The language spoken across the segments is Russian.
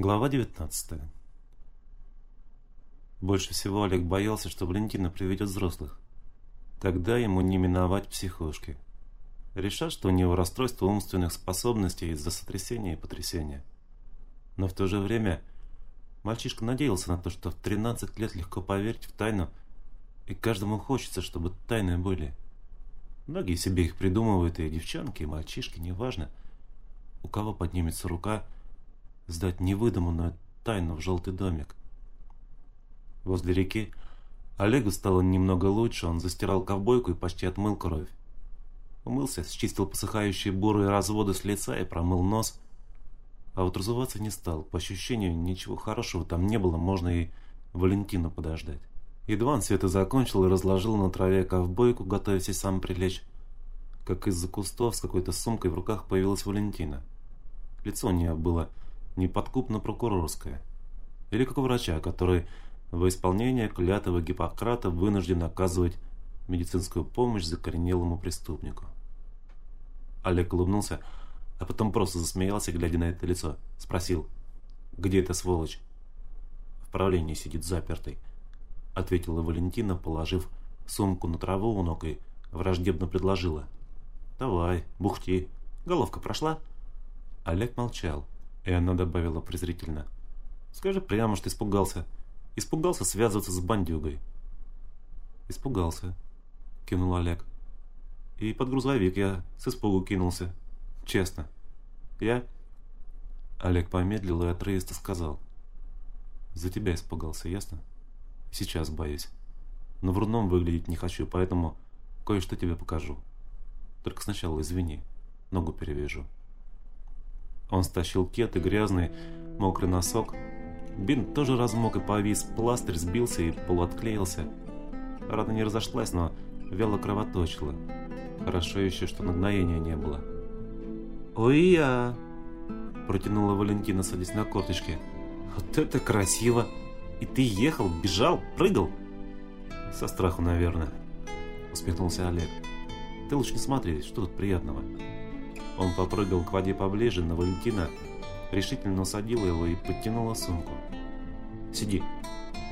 Глава 19 Больше всего Олег боялся, что Валентина приведет взрослых. Тогда ему не миновать психушки. Решат, что у него расстройство умственных способностей из-за сотрясения и потрясения. Но в то же время мальчишка надеялся на то, что в 13 лет легко поверить в тайну, и каждому хочется, чтобы тайны были. Многие себе их придумывают, и девчонки, и мальчишки, неважно. У кого поднимется рука – сдать невыдуманную тайну в желтый домик. Возле реки Олегу стало немного лучше, он застирал ковбойку и почти отмыл кровь. Умылся, счистил посыхающие бурые разводы с лица и промыл нос. А вот разуваться не стал. По ощущению, ничего хорошего там не было, можно и Валентину подождать. Едва он это закончил и разложил на траве ковбойку, готовясь и сам прилечь, как из-за кустов с какой-то сумкой в руках появилась Валентина. Лицо у нее было неподкупно прокурорская. Или как у врача, который во исполнение клятвы Гиппократа вынужден оказывать медицинскую помощь закоренелому преступнику. Олег улыбнулся, а потом просто засмеялся, глядя на это лицо. Спросил, где эта сволочь? В правлении сидит запертый, ответила Валентина, положив сумку на траву у ног и враждебно предложила. Давай, бухти. Головка прошла? Олег молчал. И она добавила презрительно. «Скажи прямо, что испугался. Испугался связываться с бандюгой». «Испугался», — кивнул Олег. «И под грузовик я с испугу кинулся. Честно. Я...» Олег помедлил и отрывисто сказал. «За тебя испугался, ясно? Сейчас боюсь. Но в рудном выглядеть не хочу, поэтому кое-что тебе покажу. Только сначала извини, ногу перевяжу». Он стащил кет и грязный, мокрый носок. Бинт тоже размок и повис, пластырь сбился и полуотклеился. Рана не разошлась, но вяло кровоточила. Хорошо еще, что нагноения не было. «Ой-я!» – протянула Валентина, садясь на корточки. «Вот это красиво! И ты ехал, бежал, прыгал?» «Со страху, наверное», – усмехнулся Олег. «Ты лучше не смотри, что тут приятного?» Он попрыгал к воде поближе, но Валентина решительно усадила его и подтянула сумку. «Сиди,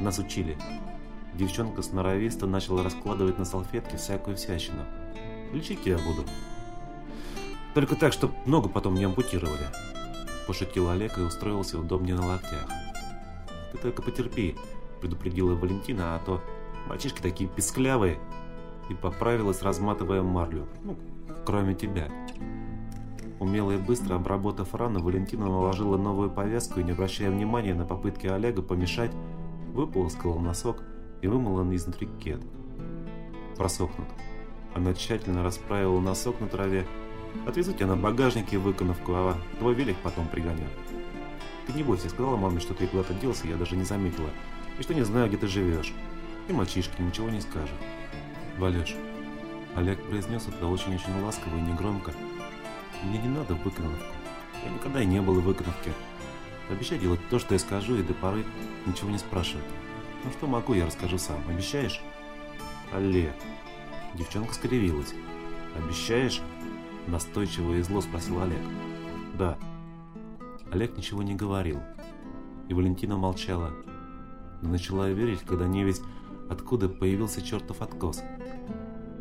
нас учили». Девчонка сноровисто начала раскладывать на салфетке всякую всячину. «Лечить я буду». «Только так, чтоб ногу потом не ампутировали», – пошутил Олег и устроился удобнее на локтях. «Ты только потерпи», – предупредила Валентина, а то мальчишки такие песклявые. И поправилась, разматывая марлю. «Ну, кроме тебя». Умело и быстро обработав рану, Валентина наложила новую повязку и, не обращая внимания на попытки Олега помешать, выполоскала носок и вымыла изнутри кет. Просохнут. Она тщательно расправила носок на траве. Отвезу тебя на багажнике выконавку, а твой велик потом пригонят. Ты не бойся, сказала маме, что ты куда-то делся, я даже не заметила. И что не знаю, где ты живешь. И мальчишки ничего не скажут. Валеш, Олег произнес это очень-очень ласково и негромко, мне не надо в выконовку. Я никогда и не был в выконовке. Обещай делать то, что я скажу, и до поры ничего не спрашивать. Ну что могу, я расскажу сам. Обещаешь? Олег. Девчонка скривилась. Обещаешь? Настойчиво и зло спросил Олег. Да. Олег ничего не говорил. И Валентина молчала. Но начала верить, когда не ведь откуда появился чертов откос.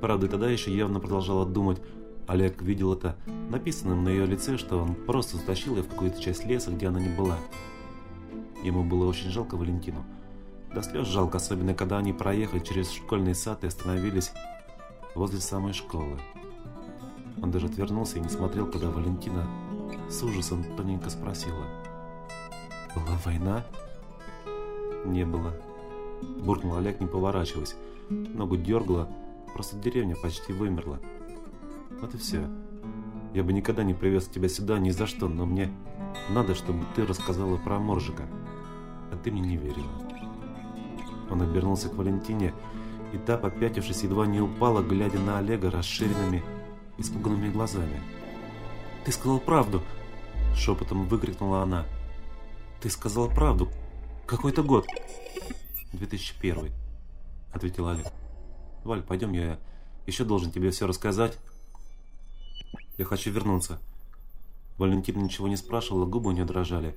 Правда, тогда еще явно продолжала думать, Олег видел это написанным на ее лице, что он просто затащил ее в какую-то часть леса, где она не была. Ему было очень жалко Валентину. До слез жалко, особенно когда они проехали через школьный сад и остановились возле самой школы. Он даже отвернулся и не смотрел, когда Валентина с ужасом тоненько спросила. «Была война?» «Не было», – буркнул Олег, не поворачиваясь. Ногу дергала, просто деревня почти вымерла. Вот и все. Я бы никогда не привез тебя сюда ни за что, но мне надо, чтобы ты рассказала про Моржика. А ты мне не верила. Он обернулся к Валентине, и та, попятившись, едва не упала, глядя на Олега расширенными, испуганными глазами. «Ты сказал правду!» – шепотом выкрикнула она. «Ты сказал правду! Какой-то год!» «2001», – ответил Олег. «Валь, пойдем, я еще должен тебе все рассказать». Я хочу вернуться. Валентина ничего не спрашивала, губы у нее дрожали.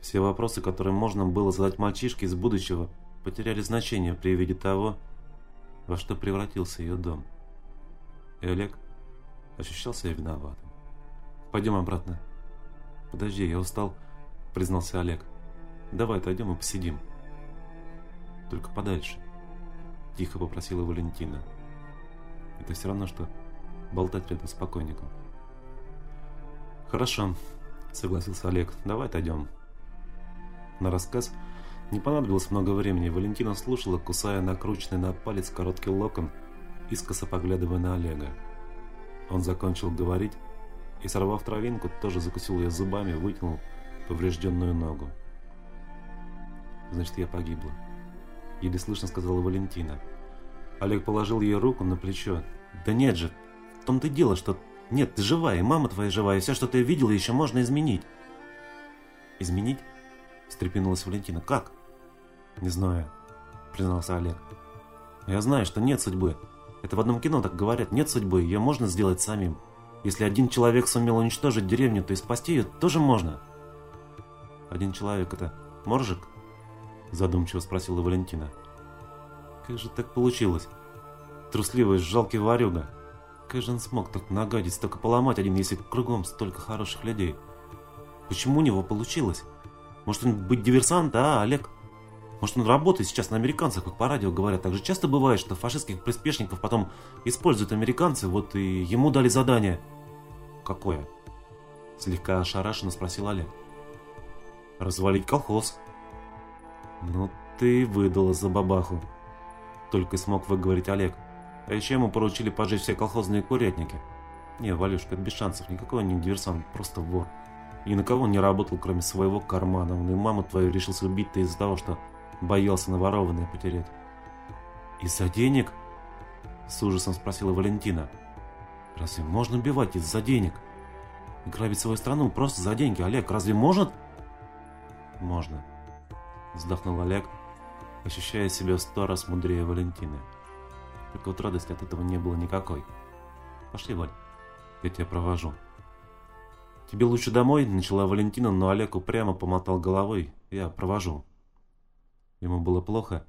Все вопросы, которые можно было задать мальчишке из будущего, потеряли значение при виде того, во что превратился ее дом. И Олег ощущал себя виноватым. «Пойдем обратно». «Подожди, я устал», — признался Олег. «Давай отойдем и посидим». «Только подальше», — тихо попросила Валентина. «Это все равно, что болтать рядом с покойником». «Хорошо», — согласился Олег. «Давай отойдем». На рассказ не понадобилось много времени. Валентина слушала, кусая накрученный на палец короткий локон, искоса поглядывая на Олега. Он закончил говорить и, сорвав травинку, тоже закусил ее зубами, вытянул поврежденную ногу. «Значит, я погибла», — еле слышно сказала Валентина. Олег положил ей руку на плечо. «Да нет же, в том-то дело, что... Нет, ты живая, и мама твоя живая, и все, что ты видела, еще можно изменить». «Изменить?» — встрепенулась Валентина. «Как?» «Не знаю», — признался Олег. «Я знаю, что нет судьбы. Это в одном кино так говорят. Нет судьбы, ее можно сделать самим. Если один человек сумел уничтожить деревню, то и спасти ее тоже можно». «Один человек — это Моржик?» — задумчиво спросила Валентина. «Как же так получилось? Трусливый, жалкий варюга. Как же он смог так нагадить, столько поломать один, если кругом столько хороших людей? Почему у него получилось?» Может он быть диверсант, а, Олег? Может он работает сейчас на американцах, как по радио говорят. Так же часто бывает, что фашистских приспешников потом используют американцы, вот и ему дали задание. Какое? Слегка ошарашенно спросил Олег. Развалить колхоз. Ну ты выдала за бабаху. Только смог выговорить Олег. А еще ему поручили поджечь все колхозные курятники. Не, Валюшка, это без шансов. Никакой он не диверсант, просто вор. И на кого он не работал, кроме своего кармана. Он и маму твою решился убить-то из-за того, что боялся наворованное потерять. «Из-за денег?» С ужасом спросила Валентина. «Разве можно убивать из-за денег? Грабить свою страну просто за деньги, Олег, разве может?» «Можно», вздохнул Олег, ощущая себя сто раз мудрее Валентины. Только вот радости от этого не было никакой. «Пошли, Валь, я тебя провожу». «Тебе лучше домой?» – начала Валентина, но Олег упрямо помотал головой. «Я провожу». Ему было плохо,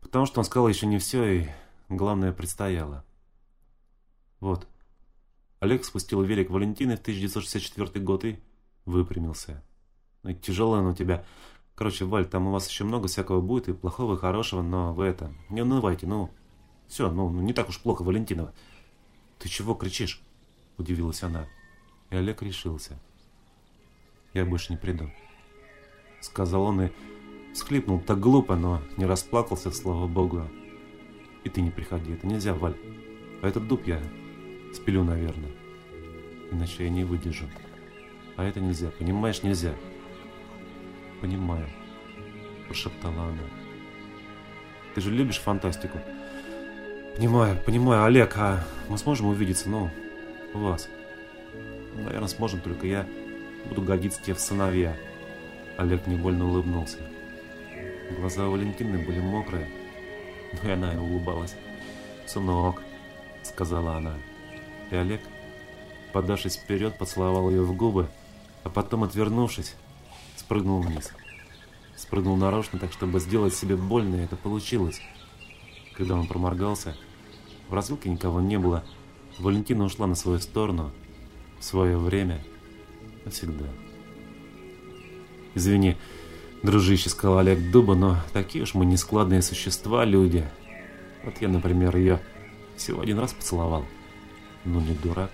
потому что он сказал еще не все, и главное предстояло. Вот. Олег спустил велик Валентины в 1964 год и выпрямился. Ну, тяжелая она у тебя. Короче, Валь, там у вас еще много всякого будет, и плохого, и хорошего, но вы это, не унывайте, ну. Все, ну, не так уж плохо, Валентинова. Ты чего кричишь? Удивилась она. И Олег решился. «Я больше не приду», — сказал он и всхлипнул так глупо, но не расплакался, слава богу. «И ты не приходи, это нельзя, Валь. А этот дуб я спилю, наверное. Иначе я не выдержу. А это нельзя, понимаешь, нельзя». «Понимаю», — прошептала она. «Ты же любишь фантастику?» «Понимаю, понимаю, Олег, а мы сможем увидеться, ну, у вас?» Наверное, сможем, только я буду годиться тебе в сыновья. Олег невольно улыбнулся. Глаза у Валентины были мокрые, но и она и улыбалась. «Сынок», — сказала она. И Олег, подавшись вперед, поцеловал ее в губы, а потом, отвернувшись, спрыгнул вниз. Спрыгнул нарочно, так чтобы сделать себе больно, и это получилось. Когда он проморгался, в развилке никого не было. Валентина ушла на свою сторону, в свое время навсегда. Извини, дружище, сказал Олег Дуба, но такие уж мы нескладные существа, люди. Вот я, например, ее всего один раз поцеловал. Ну, не дурак.